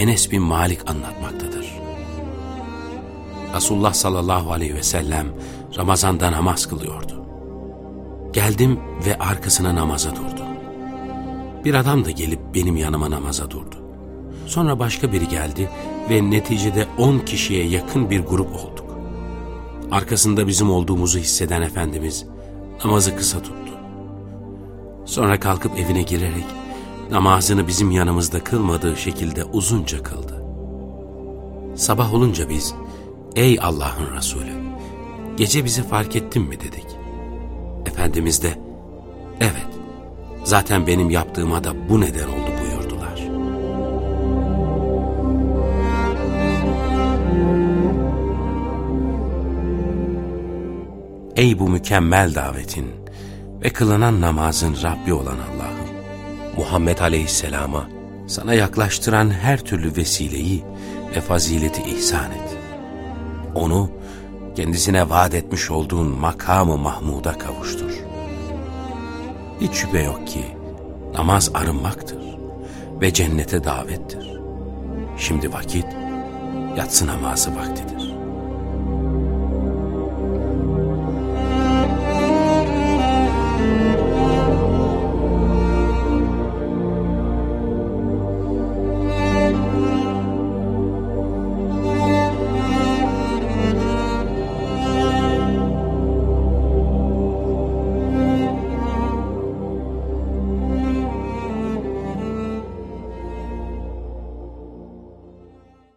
Enes bin Malik anlatmaktadır. Resulullah sallallahu aleyhi ve sellem Ramazan'da namaz kılıyordu. Geldim ve arkasına namaza durdu. Bir adam da gelip benim yanıma namaza durdu. Sonra başka biri geldi ve neticede on kişiye yakın bir grup olduk. Arkasında bizim olduğumuzu hisseden Efendimiz namazı kısa tuttu. Sonra kalkıp evine girerek namazını bizim yanımızda kılmadığı şekilde uzunca kıldı. Sabah olunca biz, ey Allah'ın Resulü, gece bizi fark ettin mi dedik. Efendimiz de, evet, zaten benim yaptığıma da bu neden oldu buyurdular. Ey bu mükemmel davetin ve kılınan namazın Rabbi olan Allah'ım, Muhammed Aleyhisselam'a sana yaklaştıran her türlü vesileyi ve fazileti ihsan et. Onu kendisine vaat etmiş olduğun makamı Mahmud'a kavuştur. Hiç şüphe yok ki namaz arınmaktır ve cennete davettir. Şimdi vakit yatsı namazı vaktidir.